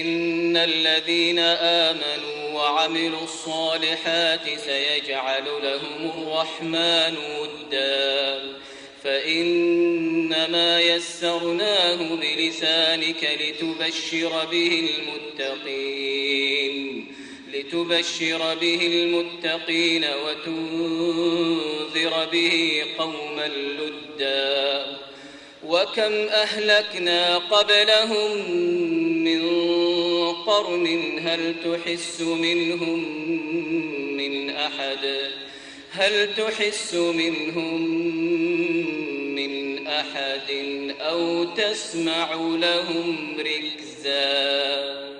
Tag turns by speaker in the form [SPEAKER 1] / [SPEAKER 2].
[SPEAKER 1] إن الذين آمنوا وعملوا الصالحات سيجعل لهم الرحمن ودا. فإنما يسرناه بلسانك لتبشر به المتقين لتبشر به المتقين وتنذر به قوما لدا. وكم أهلكنا قبلهم من قرن هل تحس منهم من أحد؟ هل تحس منهم من أحد أو تسمع لهم ركزا؟